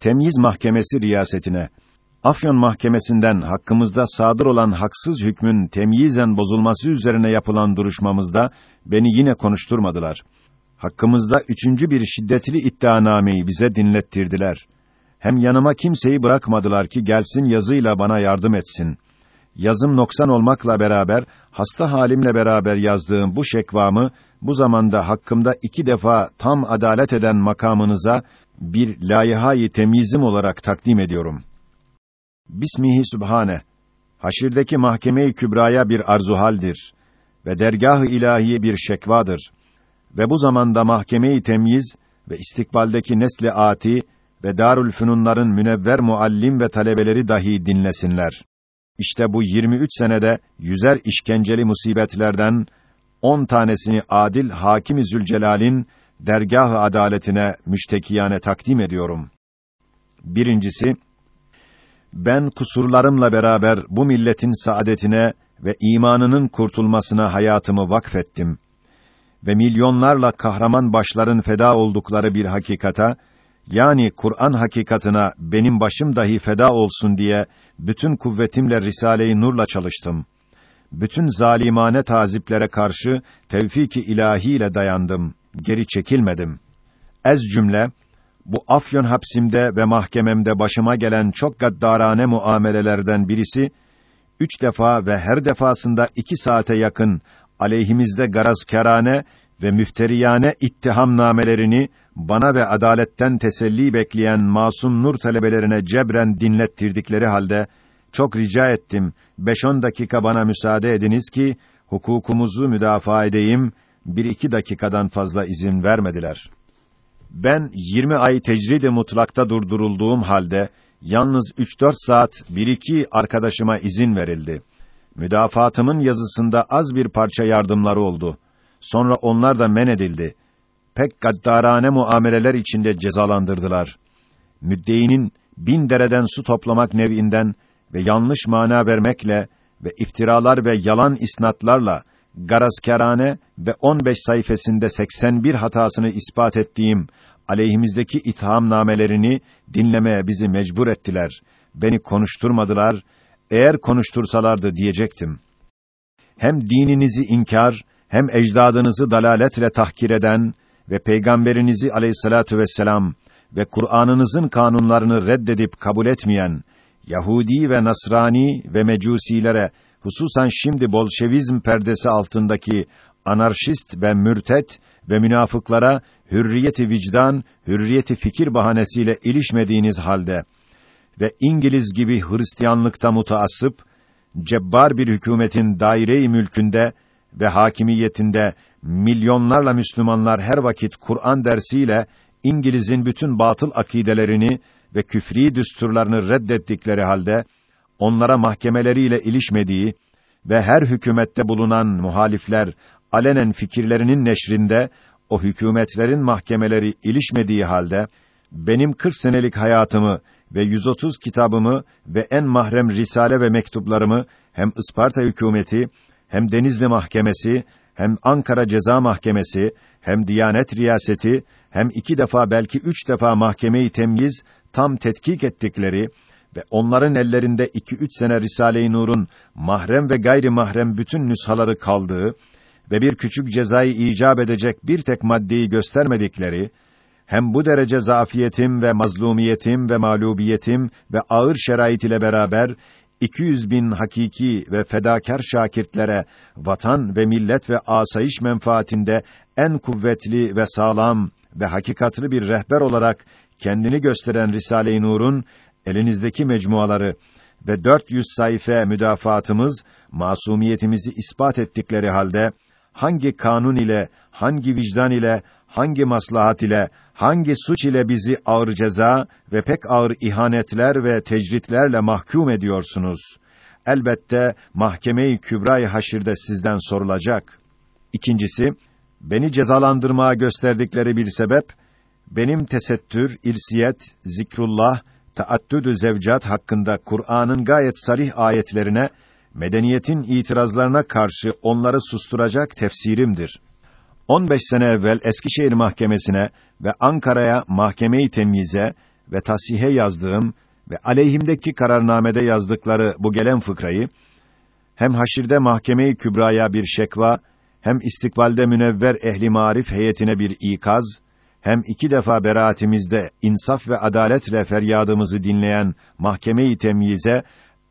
temyiz mahkemesi riyasetine, Afyon mahkemesinden hakkımızda sadır olan haksız hükmün temyizen bozulması üzerine yapılan duruşmamızda beni yine konuşturmadılar. Hakkımızda üçüncü bir şiddetli iddianameyi bize dinlettirdiler. Hem yanıma kimseyi bırakmadılar ki gelsin yazıyla bana yardım etsin. Yazım noksan olmakla beraber, hasta halimle beraber yazdığım bu şekvamı, bu zamanda hakkımda iki defa tam adalet eden makamınıza, bir layihayı temyizim olarak takdim ediyorum. Bismihi Sübhane. Haşirdeki mahkeme-i kübraya bir arzuhaldir ve dergah-ı ilahiye bir şekvadır. Ve bu zamanda mahkeme-i temyiz ve istikbaldeki nesli ati ve Darül Fünunların münevver muallim ve talebeleri dahi dinlesinler. İşte bu 23 senede yüzer işkenceli musibetlerden 10 tanesini adil Hakim-i Zülcelal'in dergah-ı adaletine müştekiyane takdim ediyorum. Birincisi, ben kusurlarımla beraber bu milletin saadetine ve imanının kurtulmasına hayatımı vakfettim ve milyonlarla kahraman başların feda oldukları bir hakikata yani Kur'an hakikatına benim başım dahi feda olsun diye bütün kuvvetimle Risale-i Nur'la çalıştım. Bütün zalimane taziplere karşı tevfik-i ilahiyle dayandım, geri çekilmedim. Ez cümle bu Afyon hapsimde ve mahkememde başıma gelen çok gaddarane muamelelerden birisi, üç defa ve her defasında iki saate yakın aleyhimizde garazkârane ve müfteriyane ittihamnamelerini bana ve adaletten teselli bekleyen masum nur talebelerine cebren dinlettirdikleri halde çok rica ettim. Beş on dakika bana müsaade ediniz ki hukukumuzu müdafaa edeyim. Bir iki dakikadan fazla izin vermediler. Ben 20 ay tecrid-i mutlakta durdurulduğum halde yalnız 3-4 saat bir iki arkadaşıma izin verildi. Müdafaatımın yazısında az bir parça yardımları oldu. Sonra onlar da men edildi. Pek gaddarane muameleler içinde cezalandırdılar. Müddeinin bin dereden su toplamak nevinden ve yanlış mana vermekle ve iftiralar ve yalan isnatlarla garazkârane ve 15 sayfasında 81 hatasını ispat ettiğim aleyhimizdeki itham namelerini dinlemeye bizi mecbur ettiler. Beni konuşturmadılar. Eğer konuştursalardı diyecektim. Hem dininizi inkar, hem ecdadınızı dalaletle tahkir eden ve peygamberinizi aleyhissalatu vesselam ve Kur'an'ınızın kanunlarını reddedip kabul etmeyen Yahudi ve Nasrani ve Mecusilere hususan şimdi Bolşevizm perdesi altındaki anarşist ve mürtet ve münafıklara hürriyeti vicdan, hürriyeti fikir bahanesiyle ilişmediğiniz halde ve İngiliz gibi Hristiyanlıkta mutaassıp, cebbar bir hükümetin daire-i mülkünde ve hakimiyetinde milyonlarla Müslümanlar her vakit Kur'an dersiyle İngiliz'in bütün batıl akidelerini ve küfri düsturlarını reddettikleri halde onlara mahkemeleriyle ilişmediği ve her hükümette bulunan muhalifler alenen fikirlerinin neşrinde o hükümetlerin mahkemeleri ilişmediği halde benim 40 senelik hayatımı ve 130 kitabımı ve en mahrem risale ve mektuplarımı hem Isparta hükümeti hem Denizli Mahkemesi hem Ankara Ceza Mahkemesi hem Diyanet Riyaseti hem iki defa belki üç defa mahkemeyi temyiz tam tetkik ettikleri ve onların ellerinde iki üç sene Risale-i Nur'un mahrem ve gayri mahrem bütün nüshaları kaldığı ve bir küçük cezayı icap edecek bir tek maddeyi göstermedikleri, hem bu derece zafiyetim ve mazlumiyetim ve mağlubiyetim ve ağır şerait ile beraber 200 bin hakiki ve fedakar şakirtlere vatan ve millet ve asayiş menfaatinde en kuvvetli ve sağlam ve hakikatli bir rehber olarak kendini gösteren Risale-i Nur'un elinizdeki mecmuaları ve 400 sayfa müdafaatımız masumiyetimizi ispat ettikleri halde hangi kanun ile, hangi vicdan ile, hangi maslahat ile, hangi suç ile bizi ağır ceza ve pek ağır ihanetler ve tecritlerle mahkum ediyorsunuz? Elbette mahkeme-i kübra-i haşirde sizden sorulacak. İkincisi, beni cezalandırmaya gösterdikleri bir sebep, benim tesettür, irsiyet, zikrullah, taaddüdü zevcat hakkında Kur'an'ın gayet sarih ayetlerine medeniyetin itirazlarına karşı onları susturacak tefsirimdir. 15 sene evvel Eskişehir Mahkemesi'ne ve Ankara'ya mahkemeyi temyize ve tasihe yazdığım ve aleyhimdeki kararnamede yazdıkları bu gelen fıkrayı hem haşirde mahkeme-i kübraya bir şekva hem istikbalde münevver ehli marif heyetine bir ikaz hem iki defa beraatimizde insaf ve adaletle feryadımızı dinleyen mahkeme-i temyize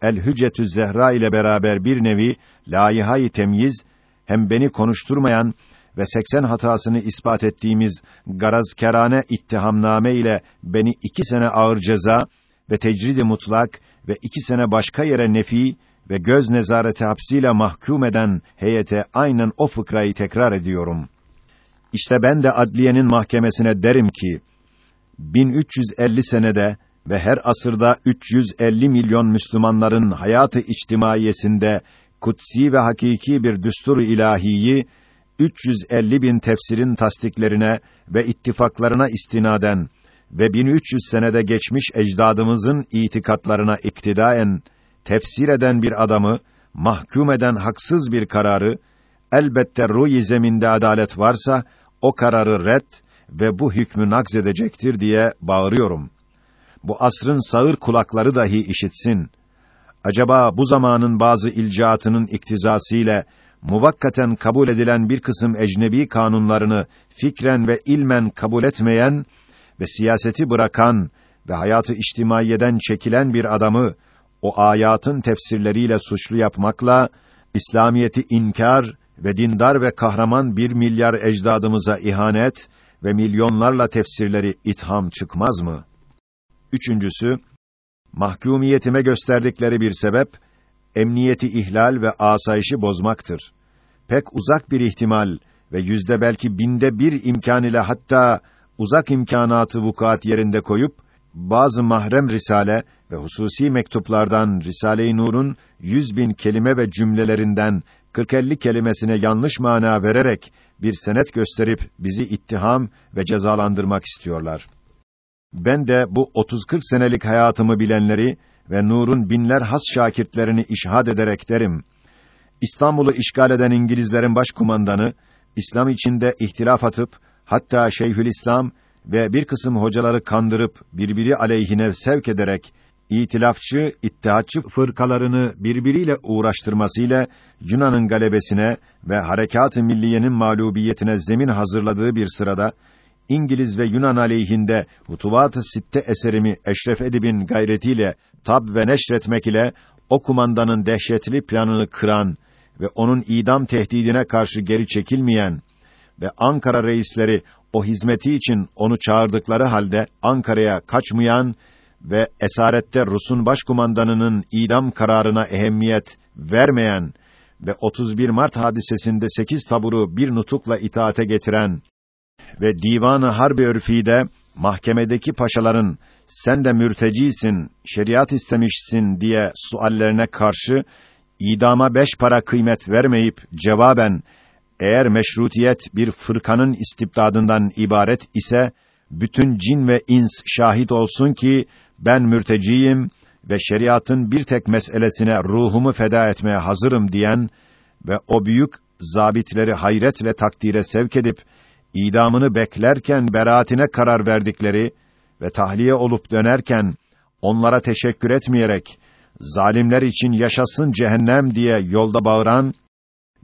El Hüccetü Zehra ile beraber bir nevi layihayı temyiz hem beni konuşturmayan ve 80 hatasını ispat ettiğimiz garazkerane ittihamname ile beni iki sene ağır ceza ve tecridi mutlak ve iki sene başka yere nefi ve göz nezareti hapsiyle mahkum eden heyete aynen o fıkrayı tekrar ediyorum. İşte ben de adliyenin mahkemesine derim ki 1350 senede ve her asırda 350 milyon Müslümanların hayatı içtimaiyesinde kutsi ve hakiki bir düstur ilahiyi 350 bin tefsirin tasdiklerine ve ittifaklarına istinaden ve 1300 senede geçmiş ecdadımızın itikatlarına iktidaen tefsir eden bir adamı, mahkum eden haksız bir kararı, elbette ruh zeminde adalet varsa, o kararı red ve bu hükmü nakz edecektir diye bağırıyorum. Bu asrın sağır kulakları dahi işitsin. Acaba bu zamanın bazı ilcaatının iktizasıyla muvakkaten kabul edilen bir kısım ecnebi kanunlarını fikren ve ilmen kabul etmeyen ve siyaseti bırakan ve hayatı içtimaiyeden çekilen bir adamı o ayatın tefsirleriyle suçlu yapmakla İslamiyeti inkar ve dindar ve kahraman bir milyar ecdadımıza ihanet ve milyonlarla tefsirleri itham çıkmaz mı? Üçüncüsü, mahkumiyetime gösterdikleri bir sebep, emniyeti ihlal ve asayişi bozmaktır. Pek uzak bir ihtimal ve yüzde belki binde bir imkan ile hatta uzak imkanatı vukuat yerinde koyup, bazı mahrem risale ve hususi mektuplardan Risale-i Nur'un yüz bin kelime ve cümlelerinden 40-50 kelimesine yanlış mana vererek bir senet gösterip bizi ittiham ve cezalandırmak istiyorlar. Ben de bu 30-40 senelik hayatımı bilenleri ve Nur'un binler has şakirtlerini işhad ederek derim. İstanbul'u işgal eden İngilizlerin başkumandanı, İslam içinde ihtilaf atıp, hatta Şeyhülislam ve bir kısım hocaları kandırıp, birbiri aleyhine sevk ederek, itilafçı, ittihatçı fırkalarını birbiriyle uğraştırmasıyla Yunan'ın galebesine ve harekat-ı milliyenin mağlubiyetine zemin hazırladığı bir sırada İngiliz ve Yunan aleyhinde Hutuvat-ı Sitte eserimi Eşref Edib'in gayretiyle tab ve neşretmek ile o kumandanın dehşetli planını kıran ve onun idam tehdidine karşı geri çekilmeyen ve Ankara reisleri o hizmeti için onu çağırdıkları halde Ankara'ya kaçmayan ve esarette Rus'un başkumandanının idam kararına ehemmiyet vermeyen ve 31 Mart hadisesinde 8 taburu bir nutukla itaate getiren ve divanı harbi örfide mahkemedeki paşaların sen de mürtecisin, şeriat istemişsin diye suallerine karşı idama beş para kıymet vermeyip cevaben eğer meşrutiyet bir fırkanın istibdadından ibaret ise bütün cin ve ins şahit olsun ki ben mürteciyim ve şeriatın bir tek meselesine ruhumu feda etmeye hazırım diyen ve o büyük zabitleri hayret ve takdire sevk edip idamını beklerken beraatine karar verdikleri ve tahliye olup dönerken onlara teşekkür etmeyerek zalimler için yaşasın cehennem diye yolda bağıran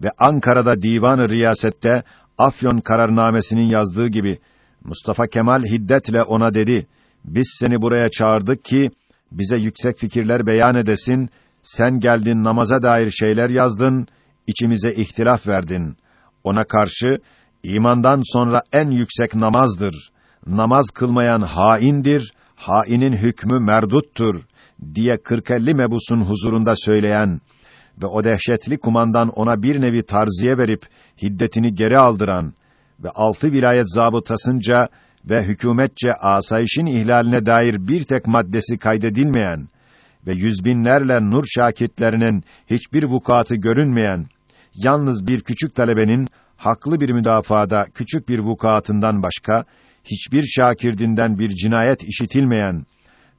ve Ankara'da divanı riyasette Afyon kararnamesinin yazdığı gibi Mustafa Kemal hiddetle ona dedi: Biz seni buraya çağırdık ki bize yüksek fikirler beyan edesin. Sen geldin namaza dair şeyler yazdın, içimize ihtilaf verdin. Ona karşı imandan sonra en yüksek namazdır. Namaz kılmayan haindir, hainin hükmü merduttur diye 40-50 mebusun huzurunda söyleyen ve o dehşetli kumandan ona bir nevi tarziye verip hiddetini geri aldıran ve altı vilayet zabıtasınca ve hükümetçe asayişin ihlaline dair bir tek maddesi kaydedilmeyen ve yüzbinlerle nur şakirtlerinin hiçbir vukuatı görünmeyen, yalnız bir küçük talebenin haklı bir müdafaada küçük bir vukuatından başka hiçbir şakirdinden bir cinayet işitilmeyen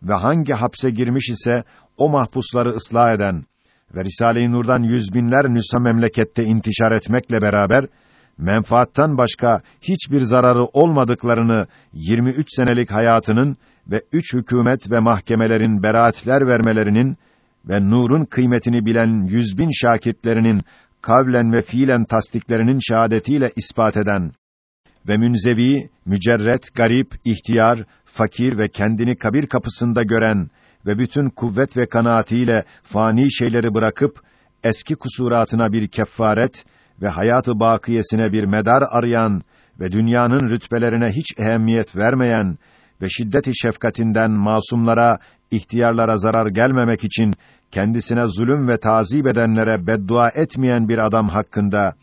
ve hangi hapse girmiş ise o mahpusları ıslah eden ve Risale-i Nur'dan yüz binler nüsa memlekette intişar etmekle beraber menfaattan başka hiçbir zararı olmadıklarını 23 senelik hayatının ve üç hükümet ve mahkemelerin beraatler vermelerinin ve nurun kıymetini bilen yüz bin şakirtlerinin kavlen ve fiilen tasdiklerinin şahadetiyle ispat eden ve münzevi, mücerret, garip, ihtiyar, fakir ve kendini kabir kapısında gören ve bütün kuvvet ve kanaatiyle fani şeyleri bırakıp eski kusuratına bir kefaret ve hayatı bakiyesine bir medar arayan ve dünyanın rütbelerine hiç ehemmiyet vermeyen ve şiddeti şefkatinden masumlara, ihtiyarlara zarar gelmemek için kendisine zulüm ve tazip edenlere beddua etmeyen bir adam hakkında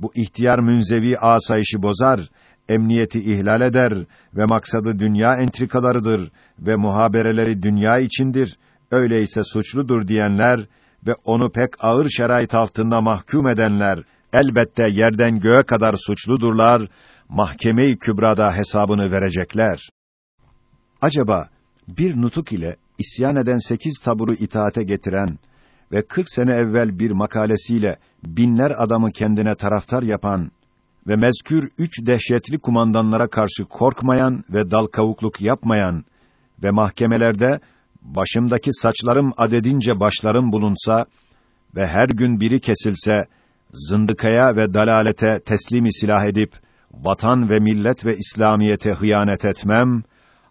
bu ihtiyar münzevi asayişi bozar, emniyeti ihlal eder ve maksadı dünya entrikalarıdır ve muhabereleri dünya içindir. Öyleyse suçludur diyenler ve onu pek ağır şerait altında mahkum edenler elbette yerden göğe kadar suçludurlar. Mahkeme-i Kübra'da hesabını verecekler. Acaba bir nutuk ile isyan eden sekiz taburu itaate getiren ve kırk sene evvel bir makalesiyle binler adamı kendine taraftar yapan ve mezkür üç dehşetli kumandanlara karşı korkmayan ve dal kavukluk yapmayan ve mahkemelerde başımdaki saçlarım adedince başlarım bulunsa ve her gün biri kesilse zındıkaya ve dalalete teslimi silah edip vatan ve millet ve İslamiyete hıyanet etmem,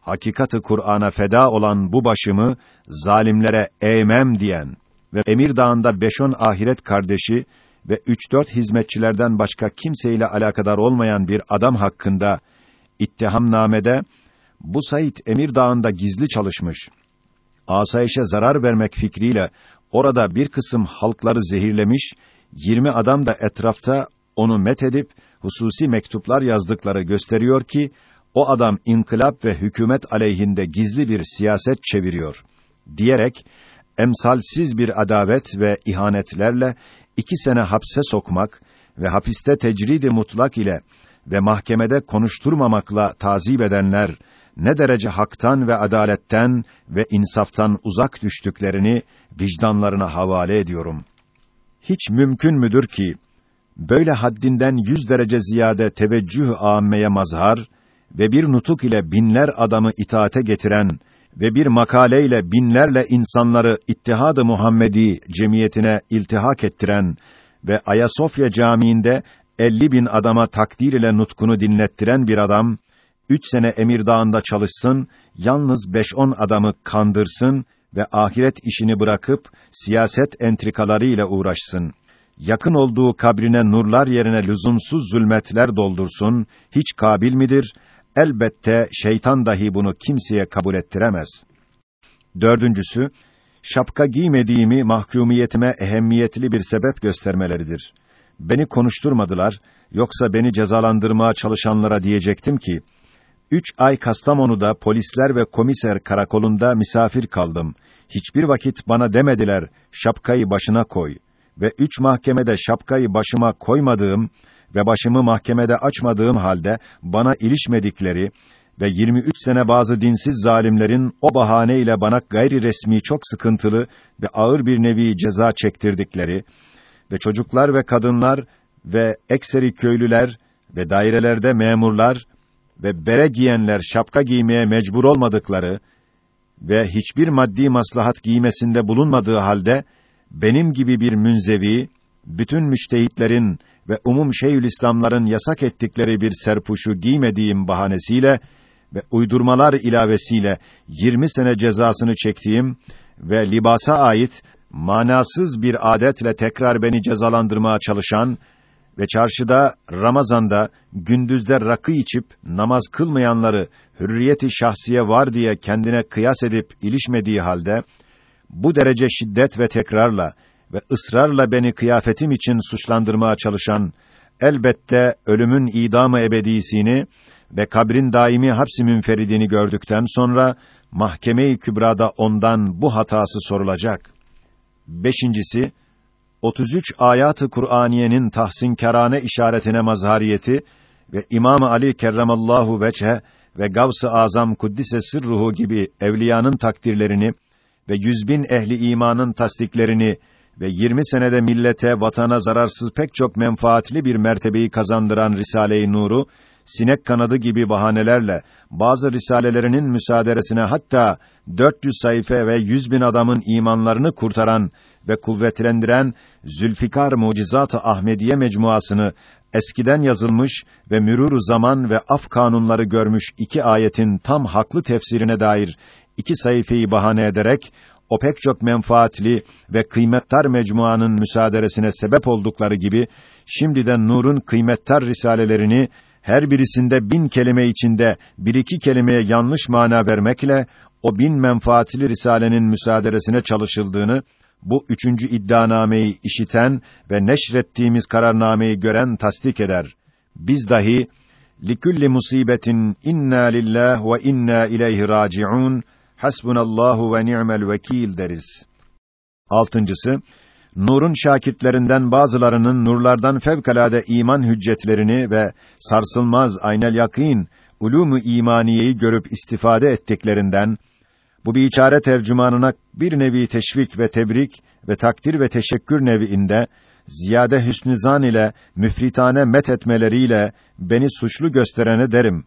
hakikatı Kur'an'a feda olan bu başımı zalimlere eğmem diyen ve Emir Dağı'nda beş on ahiret kardeşi ve üç dört hizmetçilerden başka kimseyle alakadar olmayan bir adam hakkında ittihamnamede bu Said Emir Dağı'nda gizli çalışmış. Asayişe zarar vermek fikriyle orada bir kısım halkları zehirlemiş, yirmi adam da etrafta onu met edip hususi mektuplar yazdıkları gösteriyor ki o adam inkılap ve hükümet aleyhinde gizli bir siyaset çeviriyor diyerek emsalsiz bir adavet ve ihanetlerle iki sene hapse sokmak ve hapiste tecridi mutlak ile ve mahkemede konuşturmamakla tazip edenler ne derece haktan ve adaletten ve insaftan uzak düştüklerini vicdanlarına havale ediyorum. Hiç mümkün müdür ki böyle haddinden yüz derece ziyade teveccüh âmmeye mazhar ve bir nutuk ile binler adamı itaate getiren ve bir makaleyle binlerle insanları İttihad-ı Muhammedi cemiyetine iltihak ettiren ve Ayasofya Camii'nde 50 bin adama takdir ile nutkunu dinlettiren bir adam, üç sene Emir Dağı'nda çalışsın, yalnız beş on adamı kandırsın ve ahiret işini bırakıp siyaset entrikaları ile uğraşsın. Yakın olduğu kabrine nurlar yerine lüzumsuz zulmetler doldursun, hiç kabil midir? Elbette şeytan dahi bunu kimseye kabul ettiremez. Dördüncüsü, şapka giymediğimi mahkumiyetime ehemmiyetli bir sebep göstermeleridir. Beni konuşturmadılar, yoksa beni cezalandırmaya çalışanlara diyecektim ki, üç ay Kastamonu'da polisler ve komiser karakolunda misafir kaldım. Hiçbir vakit bana demediler, şapkayı başına koy. Ve üç mahkemede şapkayı başıma koymadığım ve başımı mahkemede açmadığım halde bana ilişmedikleri ve 23 sene bazı dinsiz zalimlerin o bahane ile bana gayri resmi çok sıkıntılı ve ağır bir nevi ceza çektirdikleri ve çocuklar ve kadınlar ve ekseri köylüler ve dairelerde memurlar ve bere giyenler şapka giymeye mecbur olmadıkları ve hiçbir maddi maslahat giymesinde bulunmadığı halde benim gibi bir münzevi bütün müştehitlerin ve umum Şeyhülislamların yasak ettikleri bir serpuşu giymediğim bahanesiyle ve uydurmalar ilavesiyle 20 sene cezasını çektiğim ve libasa ait manasız bir adetle tekrar beni cezalandırmaya çalışan ve çarşıda Ramazan'da gündüzde rakı içip namaz kılmayanları hürriyeti şahsiye var diye kendine kıyas edip ilişmediği halde bu derece şiddet ve tekrarla ve ısrarla beni kıyafetim için suçlandırmaya çalışan elbette ölümün idamı ebedisini ve kabrin daimi hapsi münferidini gördükten sonra mahkeme-i kübrada ondan bu hatası sorulacak. Beşincisi 33 ayatı Kur'aniyenin tahsinkarane işaretine mazhariyeti ve İmam Ali kerremallahu veçhe ve Gavs-ı Azam kuddise sırruhu gibi evliyanın takdirlerini ve yüz bin ehli imanın tasdiklerini ve 20 senede millete, vatana zararsız pek çok menfaatli bir mertebeyi kazandıran Risale-i Nur'u sinek kanadı gibi bahanelerle bazı risalelerinin müsaaderesine hatta 400 sayfa ve 100 bin adamın imanlarını kurtaran ve kuvvetlendiren Zülfikar Mucizat-ı Ahmediye mecmuasını eskiden yazılmış ve mürûr zaman ve af kanunları görmüş iki ayetin tam haklı tefsirine dair iki sayfayı bahane ederek o pek çok menfaatli ve kıymettar mecmuanın müsaaderesine sebep oldukları gibi şimdiden Nur'un kıymettar risalelerini her birisinde bin kelime içinde bir iki kelimeye yanlış mana vermekle o bin menfaatli risalenin müsaaderesine çalışıldığını bu üçüncü iddianameyi işiten ve neşrettiğimiz kararnameyi gören tasdik eder. Biz dahi likulli musibetin inna lillah ve inna ileyhi raciun hasbunallahu ve ni'mel vekil deriz. Altıncısı Nur'un şakirtlerinden bazılarının nurlardan fevkalade iman hüccetlerini ve sarsılmaz aynel yakîn ulûmu imaniyeyi görüp istifade ettiklerinden bu biçare tercümanına bir nevi teşvik ve tebrik ve takdir ve teşekkür neviinde ziyade hüsnü zan ile müfritane met etmeleriyle beni suçlu gösterene derim.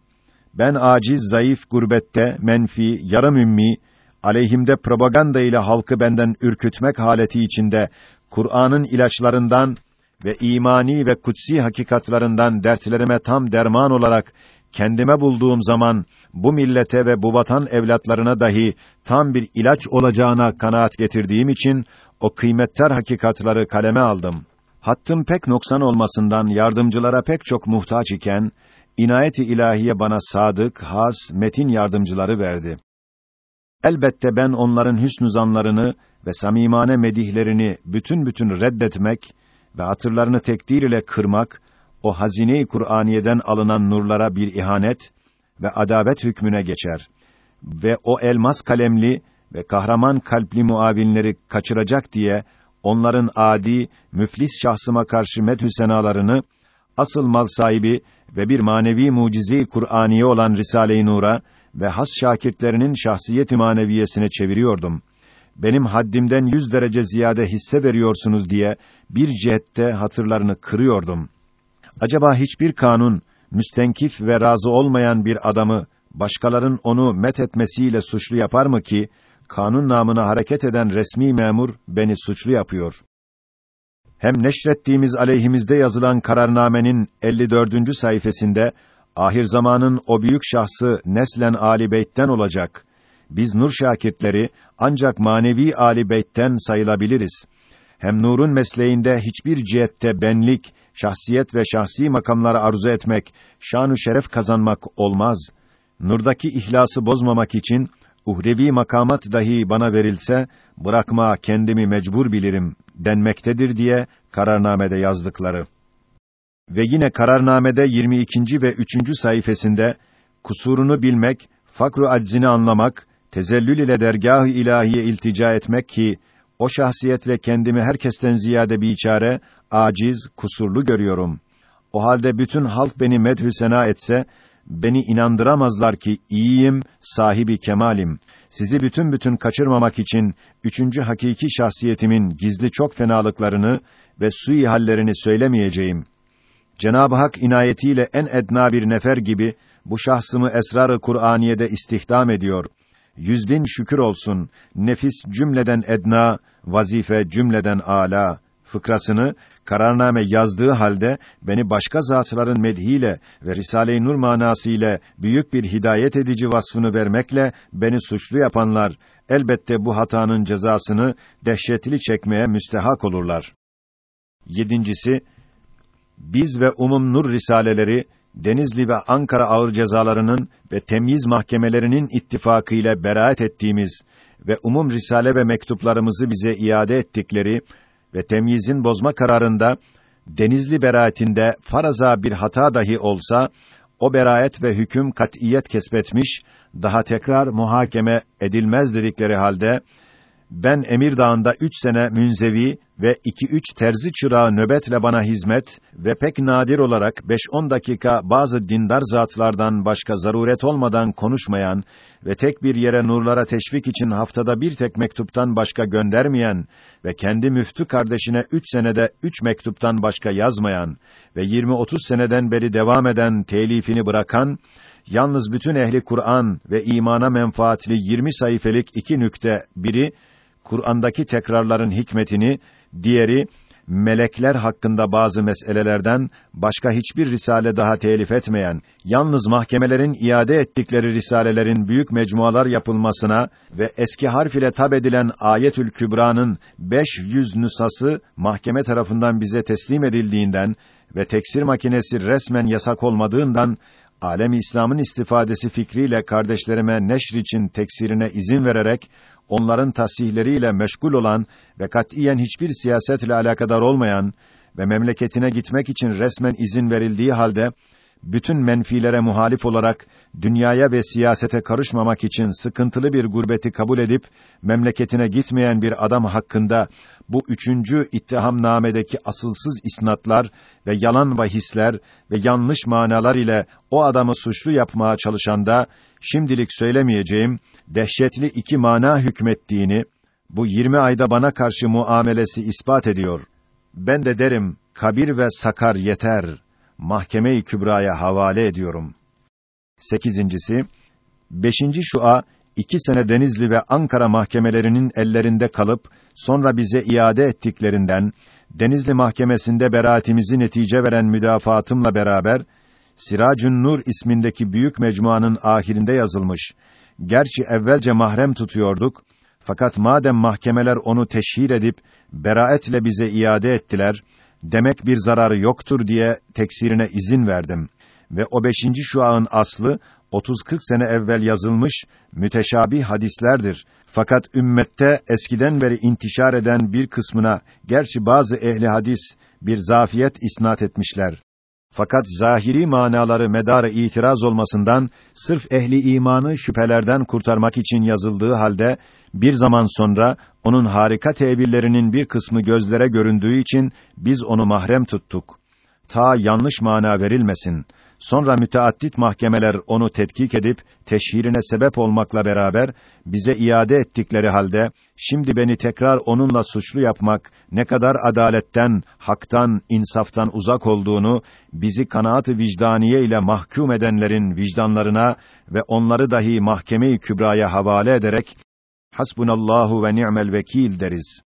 Ben aciz, zayıf, gurbette, menfi, yarım ümmi, aleyhimde propaganda ile halkı benden ürkütmek haleti içinde Kur'an'ın ilaçlarından ve imani ve kutsi hakikatlarından dertlerime tam derman olarak kendime bulduğum zaman bu millete ve bu vatan evlatlarına dahi tam bir ilaç olacağına kanaat getirdiğim için o kıymetler hakikatları kaleme aldım. Hattım pek noksan olmasından yardımcılara pek çok muhtaç iken inayet-i ilahiye bana sadık, has, metin yardımcıları verdi. Elbette ben onların hüsnü zanlarını ve samimane medihlerini bütün bütün reddetmek ve hatırlarını tekdir ile kırmak, o hazine-i Kur'aniyeden alınan nurlara bir ihanet ve adabet hükmüne geçer. Ve o elmas kalemli ve kahraman kalpli muavinleri kaçıracak diye, onların adi, müflis şahsıma karşı medhü senalarını, asıl mal sahibi ve bir manevi mucize-i Kur'aniye olan Risale-i Nur'a ve has şakirtlerinin şahsiyet-i maneviyesine çeviriyordum. Benim haddimden yüz derece ziyade hisse veriyorsunuz diye bir cihette hatırlarını kırıyordum. Acaba hiçbir kanun müstenkif ve razı olmayan bir adamı başkaların onu met etmesiyle suçlu yapar mı ki kanun namına hareket eden resmi memur beni suçlu yapıyor? Hem neşrettiğimiz aleyhimizde yazılan kararnamenin 54. sayfasında ahir zamanın o büyük şahsı neslen Ali Beyt'ten olacak. Biz nur şakirtleri ancak manevi Ali Beyt'ten sayılabiliriz. Hem nurun mesleğinde hiçbir cihette benlik, şahsiyet ve şahsi makamları arzu etmek, şanu şeref kazanmak olmaz. Nurdaki ihlası bozmamak için uhrevi makamat dahi bana verilse bırakma kendimi mecbur bilirim denmektedir diye kararnamede yazdıkları. Ve yine kararnamede 22. ve 3. sayfasında kusurunu bilmek, fakru aczini anlamak, tezellül ile dergâh-ı ilahiye iltica etmek ki o şahsiyetle kendimi herkesten ziyade biçare, aciz, kusurlu görüyorum. O halde bütün halk beni medhü sena etse, beni inandıramazlar ki iyiyim, sahibi kemalim. Sizi bütün bütün kaçırmamak için üçüncü hakiki şahsiyetimin gizli çok fenalıklarını ve sui hallerini söylemeyeceğim. Cenab-ı Hak inayetiyle en edna bir nefer gibi bu şahsımı esrar-ı Kur'aniye'de istihdam ediyor. Yüz bin şükür olsun. Nefis cümleden edna, vazife cümleden ala fıkrasını kararname yazdığı halde beni başka zatların medhiyle ve Risale-i Nur manası ile büyük bir hidayet edici vasfını vermekle beni suçlu yapanlar elbette bu hatanın cezasını dehşetli çekmeye müstehak olurlar. Yedincisi, biz ve umum nur risaleleri Denizli ve Ankara ağır cezalarının ve temyiz mahkemelerinin ittifakıyla beraat ettiğimiz ve umum risale ve mektuplarımızı bize iade ettikleri ve temyizin bozma kararında Denizli beraatinde faraza bir hata dahi olsa o beraat ve hüküm kat'iyet kesbetmiş, daha tekrar muhakeme edilmez dedikleri halde ben Emirdağ'ında üç sene münzevi ve iki üç terzi çırağı nöbetle bana hizmet ve pek nadir olarak beş on dakika bazı dindar zatlardan başka zaruret olmadan konuşmayan ve tek bir yere nurlara teşvik için haftada bir tek mektuptan başka göndermeyen ve kendi müftü kardeşine üç senede üç mektuptan başka yazmayan ve yirmi otuz seneden beri devam eden telifini bırakan, yalnız bütün ehli Kur'an ve imana menfaatli 20 sayfelik iki nükte biri Kur'an'daki tekrarların hikmetini, diğeri melekler hakkında bazı meselelerden başka hiçbir risale daha telif etmeyen, yalnız mahkemelerin iade ettikleri risalelerin büyük mecmualar yapılmasına ve eski harf ile tab edilen Ayetül Kübra'nın 500 nüshası mahkeme tarafından bize teslim edildiğinden ve teksir makinesi resmen yasak olmadığından alem İslam'ın istifadesi fikriyle kardeşlerime neşr için teksirine izin vererek onların tahsihleriyle meşgul olan ve katiyen hiçbir siyasetle alakadar olmayan ve memleketine gitmek için resmen izin verildiği halde bütün menfilere muhalif olarak dünyaya ve siyasete karışmamak için sıkıntılı bir gurbeti kabul edip memleketine gitmeyen bir adam hakkında bu üçüncü ittihamnamedeki asılsız isnatlar ve yalan vahisler ve yanlış manalar ile o adamı suçlu yapmaya çalışanda şimdilik söylemeyeceğim dehşetli iki mana hükmettiğini bu yirmi ayda bana karşı muamelesi ispat ediyor. Ben de derim kabir ve sakar yeter. Mahkeme-i Kübra'ya havale ediyorum. Sekizincisi, beşinci şua, iki sene Denizli ve Ankara mahkemelerinin ellerinde kalıp, sonra bize iade ettiklerinden, Denizli Mahkemesi'nde beraatimizi netice veren müdafaatımla beraber, Siracün Nur ismindeki büyük mecmuanın ahirinde yazılmış. Gerçi evvelce mahrem tutuyorduk, fakat madem mahkemeler onu teşhir edip, beraetle bize iade ettiler, demek bir zararı yoktur diye teksirine izin verdim. Ve o beşinci şuağın aslı, 30-40 sene evvel yazılmış müteşabih hadislerdir. Fakat ümmette eskiden beri intişar eden bir kısmına gerçi bazı ehli hadis bir zafiyet isnat etmişler. Fakat zahiri manaları medarı itiraz olmasından sırf ehli imanı şüphelerden kurtarmak için yazıldığı halde bir zaman sonra onun harika tebirlerinin bir kısmı gözlere göründüğü için biz onu mahrem tuttuk. Ta yanlış mana verilmesin. Sonra müteaddit mahkemeler onu tetkik edip teşhirine sebep olmakla beraber bize iade ettikleri halde şimdi beni tekrar onunla suçlu yapmak ne kadar adaletten, haktan, insaftan uzak olduğunu bizi kanaat-ı vicdaniye ile mahkum edenlerin vicdanlarına ve onları dahi mahkeme-i kübraya havale ederek hasbunallahu ve ni'mel vekil deriz.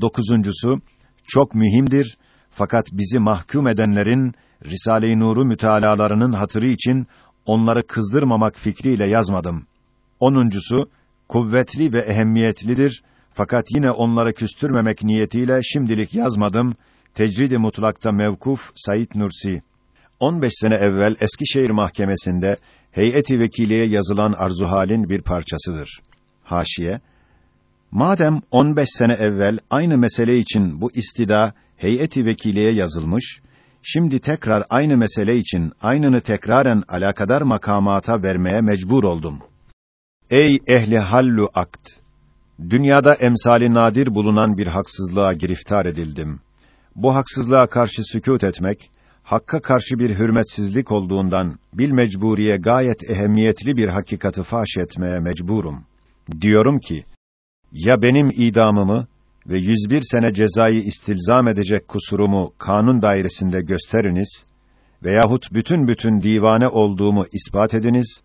Dokuzuncusu çok mühimdir fakat bizi mahkum edenlerin Risale-i Nur'u mütalalarının hatırı için onları kızdırmamak fikriyle yazmadım. Onuncusu, kuvvetli ve ehemmiyetlidir, fakat yine onları küstürmemek niyetiyle şimdilik yazmadım. Tecrid-i mutlakta mevkuf Said Nursi. 15 sene evvel Eskişehir Mahkemesi'nde heyeti vekiliye yazılan arzuhalin bir parçasıdır. Haşiye Madem 15 sene evvel aynı mesele için bu istida heyeti vekiliye yazılmış Şimdi tekrar aynı mesele için aynını tekraren alakadar makamata vermeye mecbur oldum. Ey ehli hallu akt! Dünyada emsali nadir bulunan bir haksızlığa giriftar edildim. Bu haksızlığa karşı sükût etmek, hakka karşı bir hürmetsizlik olduğundan bil mecburiye gayet ehemmiyetli bir hakikati faş etmeye mecburum. Diyorum ki, ya benim idamımı ve 101 sene cezayı istilzam edecek kusurumu kanun dairesinde gösteriniz veyahut bütün bütün divane olduğumu ispat ediniz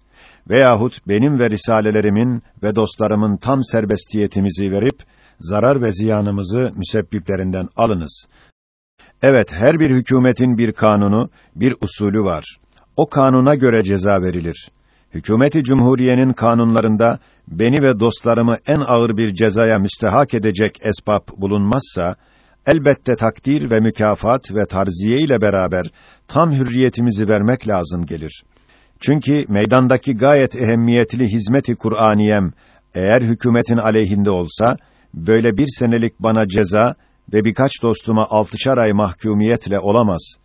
veyahut benim ve risalelerimin ve dostlarımın tam serbestiyetimizi verip zarar ve ziyanımızı müsebbiplerinden alınız. Evet, her bir hükümetin bir kanunu, bir usulü var. O kanuna göre ceza verilir. Hükümeti Cumhuriye'nin kanunlarında beni ve dostlarımı en ağır bir cezaya müstehak edecek esbab bulunmazsa, elbette takdir ve mükafat ve tarziye ile beraber tam hürriyetimizi vermek lazım gelir. Çünkü meydandaki gayet ehemmiyetli hizmeti Kur'aniyem eğer hükümetin aleyhinde olsa böyle bir senelik bana ceza ve birkaç dostuma altışar ay mahkumiyetle olamaz.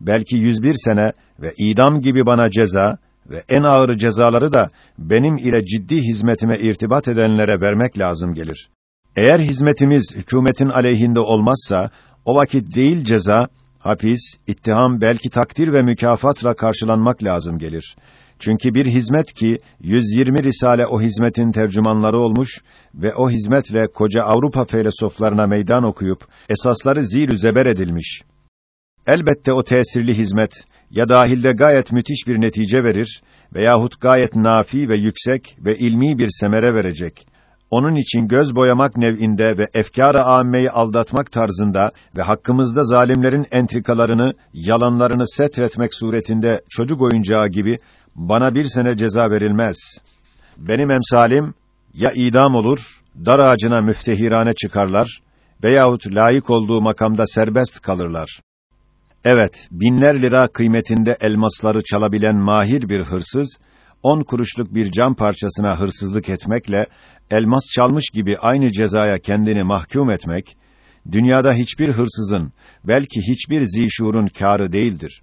Belki yüz bir sene ve idam gibi bana ceza ve en ağır cezaları da benim ile ciddi hizmetime irtibat edenlere vermek lazım gelir. Eğer hizmetimiz hükümetin aleyhinde olmazsa, o vakit değil ceza, hapis, ittiham belki takdir ve mükafatla karşılanmak lazım gelir. Çünkü bir hizmet ki 120 risale o hizmetin tercümanları olmuş ve o hizmetle koca Avrupa filozoflarına meydan okuyup esasları zir zeber edilmiş. Elbette o tesirli hizmet ya dahilde gayet müthiş bir netice verir veyahut gayet nafi ve yüksek ve ilmi bir semere verecek. Onun için göz boyamak nev'inde ve efkâr-ı aldatmak tarzında ve hakkımızda zalimlerin entrikalarını, yalanlarını setretmek suretinde çocuk oyuncağı gibi bana bir sene ceza verilmez. Benim emsalim ya idam olur, dar ağacına müftehirane çıkarlar veyahut layık olduğu makamda serbest kalırlar. Evet, binler lira kıymetinde elmasları çalabilen mahir bir hırsız, on kuruşluk bir cam parçasına hırsızlık etmekle, elmas çalmış gibi aynı cezaya kendini mahkum etmek, dünyada hiçbir hırsızın, belki hiçbir zişurun kârı değildir.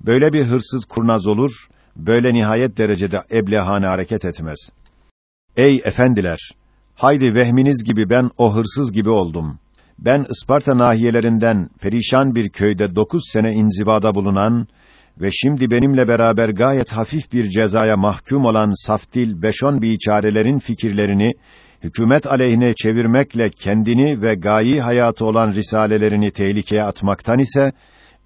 Böyle bir hırsız kurnaz olur, böyle nihayet derecede eblehane hareket etmez. Ey efendiler! Haydi vehminiz gibi ben o hırsız gibi oldum. Ben Isparta nahiyelerinden perişan bir köyde dokuz sene inzivada bulunan ve şimdi benimle beraber gayet hafif bir cezaya mahkum olan safdil beşon biçarelerin fikirlerini hükümet aleyhine çevirmekle kendini ve gayi hayatı olan risalelerini tehlikeye atmaktan ise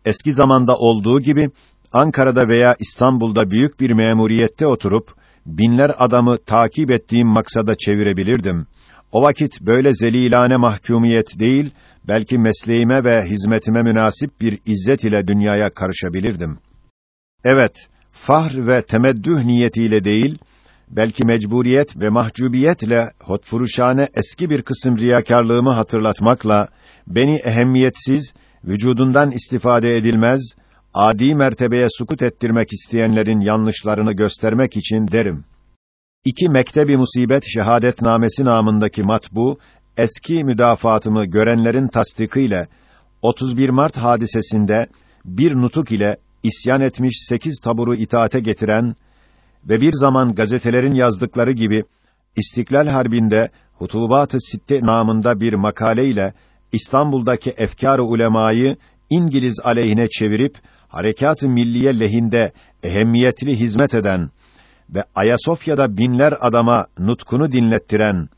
eski zamanda olduğu gibi Ankara'da veya İstanbul'da büyük bir memuriyette oturup binler adamı takip ettiğim maksada çevirebilirdim. O vakit böyle zelilane mahkumiyet değil, belki mesleğime ve hizmetime münasip bir izzet ile dünyaya karışabilirdim. Evet, fahr ve temeddüh niyetiyle değil, belki mecburiyet ve mahcubiyetle hotfuruşane eski bir kısım riyakarlığımı hatırlatmakla beni ehemmiyetsiz, vücudundan istifade edilmez, adi mertebeye sukut ettirmek isteyenlerin yanlışlarını göstermek için derim. İki Mektebi Musibet Şehadetnamesi namındaki matbu eski müdafaatımı görenlerin tasdikiyle 31 Mart hadisesinde bir nutuk ile isyan etmiş sekiz taburu itaate getiren ve bir zaman gazetelerin yazdıkları gibi İstiklal Harbi'nde Hutubat-ı Sitte namında bir makale ile İstanbul'daki efkâr-ı ulemayı İngiliz aleyhine çevirip harekat-ı milliye lehinde ehemmiyetli hizmet eden ve Ayasofya'da binler adama nutkunu dinlettiren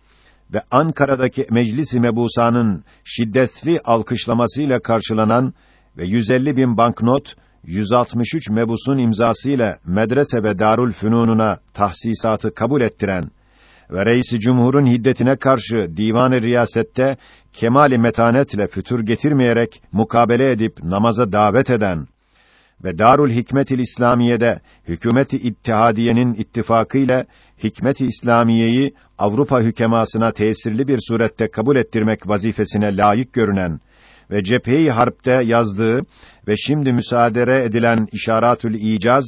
ve Ankara'daki Meclis-i Mebusanın şiddetli alkışlamasıyla karşılanan ve 150 bin banknot 163 mebusun imzasıyla medrese ve darul fünununa tahsisatı kabul ettiren ve reisi cumhurun hiddetine karşı divan-ı riyasette kemali metanetle fütür getirmeyerek mukabele edip namaza davet eden ve Darul Hikmetil İslamiye'de hükümeti ittihadiyenin ittifakıyla Hikmet-i İslamiyeyi Avrupa hükemasına tesirli bir surette kabul ettirmek vazifesine layık görünen ve cephe-i harpte yazdığı ve şimdi müsaadere edilen İşaratül İcaz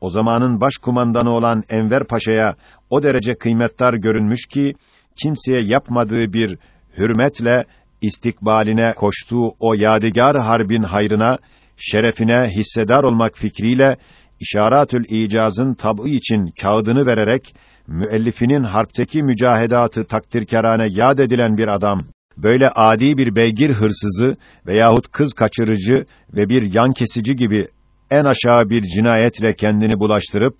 o zamanın başkumandanı olan Enver Paşa'ya o derece kıymetdar görünmüş ki kimseye yapmadığı bir hürmetle istikbaline koştuğu o yadigar harbin hayrına şerefine hissedar olmak fikriyle İşaratül İcaz'ın tabu için kağıdını vererek müellifinin harpteki mücahedatı takdirkerane yad edilen bir adam böyle adi bir beygir hırsızı veyahut kız kaçırıcı ve bir yan kesici gibi en aşağı bir cinayetle kendini bulaştırıp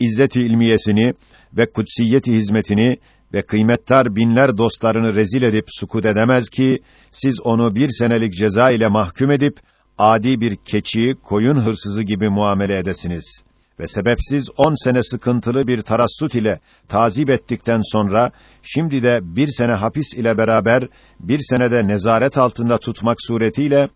izzet-i ilmiyesini ve kutsiyeti hizmetini ve kıymettar binler dostlarını rezil edip sukut edemez ki siz onu bir senelik ceza ile mahkum edip adi bir keçi, koyun hırsızı gibi muamele edesiniz. Ve sebepsiz on sene sıkıntılı bir tarassut ile tazip ettikten sonra, şimdi de bir sene hapis ile beraber, bir senede nezaret altında tutmak suretiyle,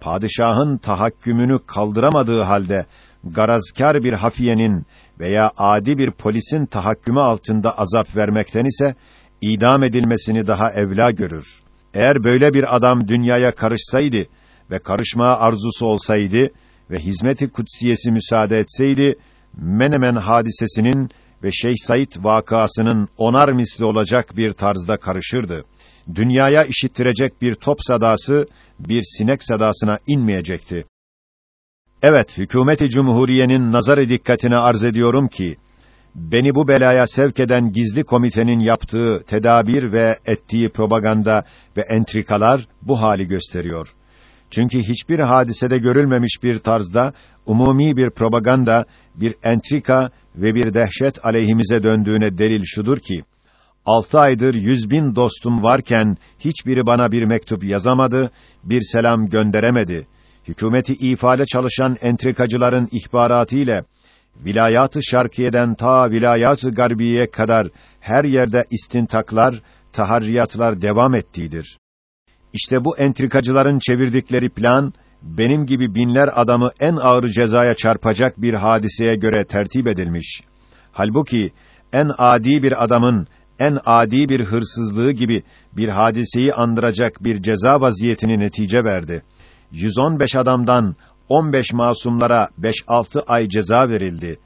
padişahın tahakkümünü kaldıramadığı halde, garazkar bir hafiyenin veya adi bir polisin tahakkümü altında azap vermekten ise, idam edilmesini daha evla görür. Eğer böyle bir adam dünyaya karışsaydı, ve karışma arzusu olsaydı ve hizmeti kutsiyesi müsaade etseydi, Menemen hadisesinin ve Şeyh Said vakasının onar misli olacak bir tarzda karışırdı. Dünyaya işittirecek bir top sadası, bir sinek sadasına inmeyecekti. Evet, hükümeti cumhuriyenin nazar dikkatine arz ediyorum ki, beni bu belaya sevk eden gizli komitenin yaptığı tedabir ve ettiği propaganda ve entrikalar bu hali gösteriyor. Çünkü hiçbir hadisede görülmemiş bir tarzda umumi bir propaganda, bir entrika ve bir dehşet aleyhimize döndüğüne delil şudur ki, altı aydır yüz bin dostum varken hiçbiri bana bir mektup yazamadı, bir selam gönderemedi. Hükümeti ifale çalışan entrikacıların ihbaratı ile vilayat-ı şarkiyeden ta vilayat-ı garbiye kadar her yerde istintaklar, taharriyatlar devam ettiğidir. İşte bu entrikacıların çevirdikleri plan benim gibi binler adamı en ağır cezaya çarpacak bir hadiseye göre tertip edilmiş. Halbuki en adi bir adamın en adi bir hırsızlığı gibi bir hadiseyi andıracak bir ceza vaziyetini netice verdi. 115 adamdan 15 masumlara 5-6 ay ceza verildi.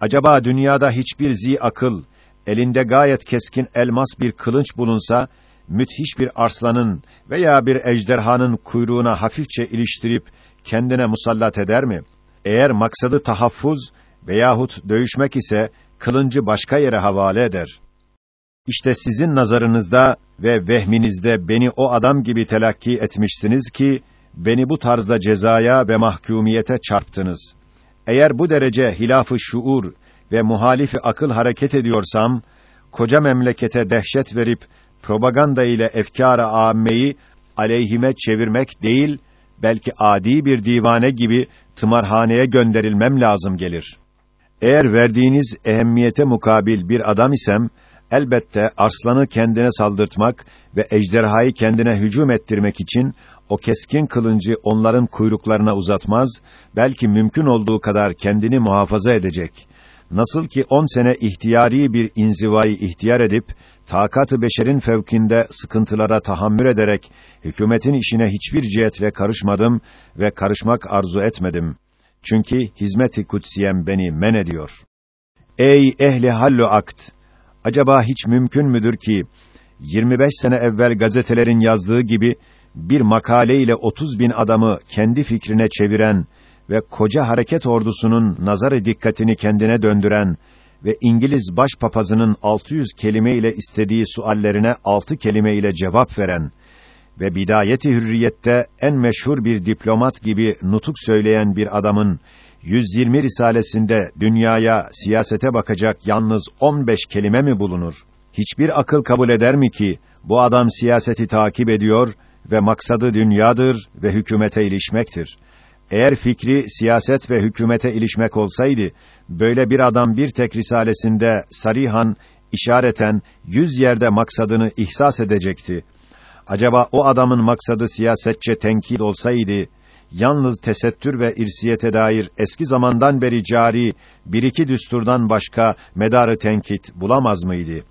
Acaba dünyada hiçbir zi akıl, elinde gayet keskin elmas bir kılınç bulunsa, müthiş bir arslanın veya bir ejderhanın kuyruğuna hafifçe iliştirip kendine musallat eder mi? Eğer maksadı tahaffuz veyahut dövüşmek ise kılıncı başka yere havale eder. İşte sizin nazarınızda ve vehminizde beni o adam gibi telakki etmişsiniz ki beni bu tarzda cezaya ve mahkumiyete çarptınız. Eğer bu derece hilafı şuur ve muhalifi akıl hareket ediyorsam, koca memlekete dehşet verip propaganda ile efkâr-ı âmmeyi aleyhime çevirmek değil, belki adi bir divane gibi tımarhaneye gönderilmem lazım gelir. Eğer verdiğiniz ehemmiyete mukabil bir adam isem, elbette arslanı kendine saldırtmak ve ejderhayı kendine hücum ettirmek için o keskin kılıncı onların kuyruklarına uzatmaz, belki mümkün olduğu kadar kendini muhafaza edecek. Nasıl ki on sene ihtiyari bir inzivayı ihtiyar edip, takat-ı beşerin fevkinde sıkıntılara tahammül ederek, hükümetin işine hiçbir cihetle karışmadım ve karışmak arzu etmedim. Çünkü hizmet-i kutsiyem beni men ediyor. Ey ehli hallu akt! Acaba hiç mümkün müdür ki, 25 sene evvel gazetelerin yazdığı gibi, bir makale ile 30 bin adamı kendi fikrine çeviren ve koca hareket ordusunun nazarı dikkatini kendine döndüren ve İngiliz başpapazının 600 kelime ile istediği suallerine 6 kelime ile cevap veren ve bidayeti hürriyette en meşhur bir diplomat gibi nutuk söyleyen bir adamın 120 risalesinde dünyaya, siyasete bakacak yalnız 15 kelime mi bulunur? Hiçbir akıl kabul eder mi ki bu adam siyaseti takip ediyor ve maksadı dünyadır ve hükümete ilişmektir. Eğer fikri siyaset ve hükümete ilişmek olsaydı, böyle bir adam bir tek risalesinde sarihan, işareten yüz yerde maksadını ihsas edecekti. Acaba o adamın maksadı siyasetçe tenkit olsaydı, yalnız tesettür ve irsiyete dair eski zamandan beri cari bir iki düsturdan başka medarı tenkit bulamaz mıydı?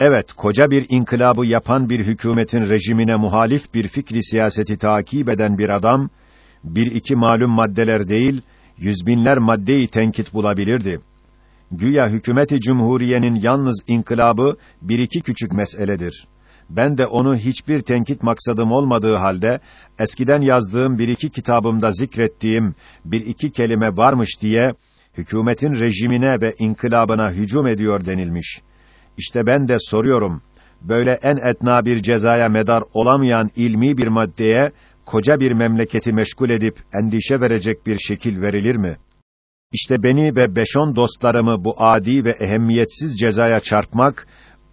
Evet, koca bir inkılabı yapan bir hükümetin rejimine muhalif bir fikri siyaseti takip eden bir adam, bir iki malum maddeler değil, yüz binler maddeyi tenkit bulabilirdi. Güya hükümeti cumhuriyenin yalnız inkılabı bir iki küçük meseledir. Ben de onu hiçbir tenkit maksadım olmadığı halde eskiden yazdığım bir iki kitabımda zikrettiğim bir iki kelime varmış diye hükümetin rejimine ve inkılabına hücum ediyor denilmiş. İşte ben de soruyorum. Böyle en etna bir cezaya medar olamayan ilmi bir maddeye koca bir memleketi meşgul edip endişe verecek bir şekil verilir mi? İşte beni ve beşon dostlarımı bu adi ve ehemmiyetsiz cezaya çarpmak,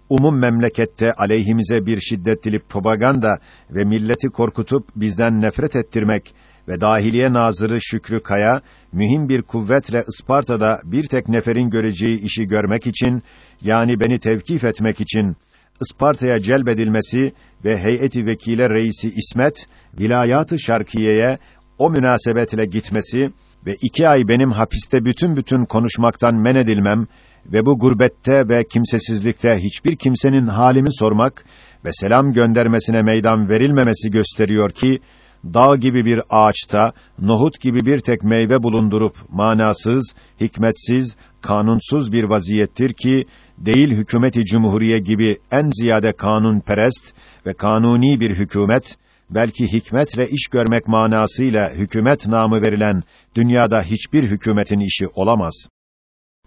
umum memlekette aleyhimize bir şiddetli propaganda ve milleti korkutup bizden nefret ettirmek ve dahiliye nazırı Şükrü Kaya mühim bir kuvvetle Isparta'da bir tek neferin göreceği işi görmek için yani beni tevkif etmek için Isparta'ya celbedilmesi ve heyeti vekile reisi İsmet vilayatı şarkiyeye o münasebetle gitmesi ve iki ay benim hapiste bütün bütün konuşmaktan men edilmem ve bu gurbette ve kimsesizlikte hiçbir kimsenin halimi sormak ve selam göndermesine meydan verilmemesi gösteriyor ki dağ gibi bir ağaçta nohut gibi bir tek meyve bulundurup manasız, hikmetsiz, kanunsuz bir vaziyettir ki değil hükümeti cumhuriye gibi en ziyade kanun perest ve kanuni bir hükümet belki hikmetle iş görmek manasıyla hükümet namı verilen dünyada hiçbir hükümetin işi olamaz.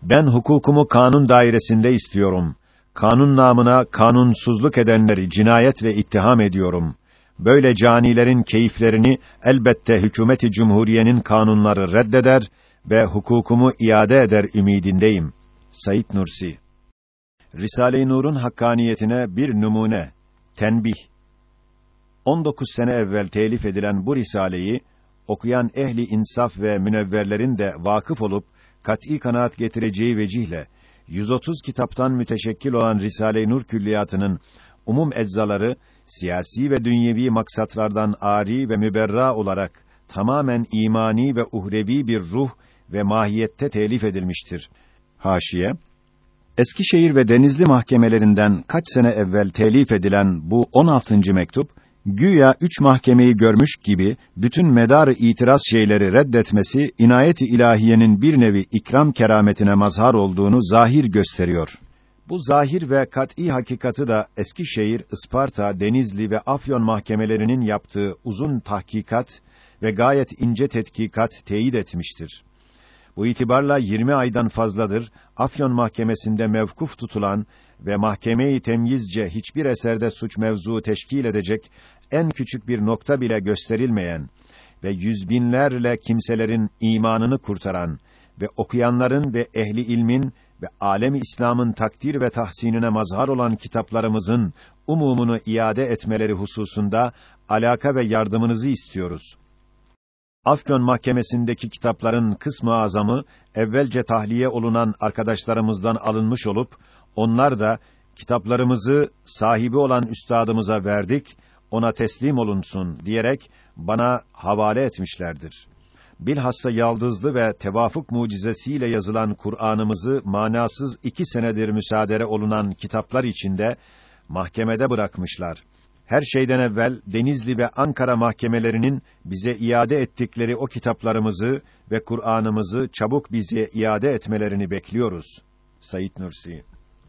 Ben hukukumu kanun dairesinde istiyorum. Kanun namına kanunsuzluk edenleri cinayet ve ittiham ediyorum. Böyle canilerin keyiflerini elbette hükümeti cumhuriyenin kanunları reddeder ve hukukumu iade eder ümidindeyim. Sayit Nursi Risale-i Nur'un hakkaniyetine bir numune, tenbih. 19 sene evvel telif edilen bu risaleyi okuyan ehli insaf ve münevverlerin de vakıf olup kat'î kanaat getireceği vecihle 130 kitaptan müteşekkil olan Risale-i Nur külliyatının umum eczaları siyasi ve dünyevi maksatlardan ari ve müberra olarak tamamen imani ve uhrevi bir ruh ve mahiyette telif edilmiştir. Haşiye Eskişehir ve Denizli mahkemelerinden kaç sene evvel telif edilen bu 16. mektup güya üç mahkemeyi görmüş gibi bütün medarı itiraz şeyleri reddetmesi inayeti ilahiyenin bir nevi ikram kerametine mazhar olduğunu zahir gösteriyor. Bu zahir ve kat'î hakikati da Eskişehir, Isparta, Denizli ve Afyon mahkemelerinin yaptığı uzun tahkikat ve gayet ince tetkikat teyit etmiştir. Bu itibarla 20 aydan fazladır Afyon mahkemesinde mevkuf tutulan ve mahkemeyi temyizce hiçbir eserde suç mevzu teşkil edecek en küçük bir nokta bile gösterilmeyen ve yüz binlerle kimselerin imanını kurtaran ve okuyanların ve ehli ilmin ve alemi İslam'ın takdir ve tahsinine mazhar olan kitaplarımızın umumunu iade etmeleri hususunda alaka ve yardımınızı istiyoruz. Afyon mahkemesindeki kitapların kısmı azamı evvelce tahliye olunan arkadaşlarımızdan alınmış olup onlar da kitaplarımızı sahibi olan üstadımıza verdik, ona teslim olunsun diyerek bana havale etmişlerdir. Bilhassa yaldızlı ve tevafuk mucizesiyle yazılan Kur'an'ımızı manasız iki senedir müsaadere olunan kitaplar içinde mahkemede bırakmışlar. Her şeyden evvel Denizli ve Ankara mahkemelerinin bize iade ettikleri o kitaplarımızı ve Kur'an'ımızı çabuk bize iade etmelerini bekliyoruz. Sayit Nursi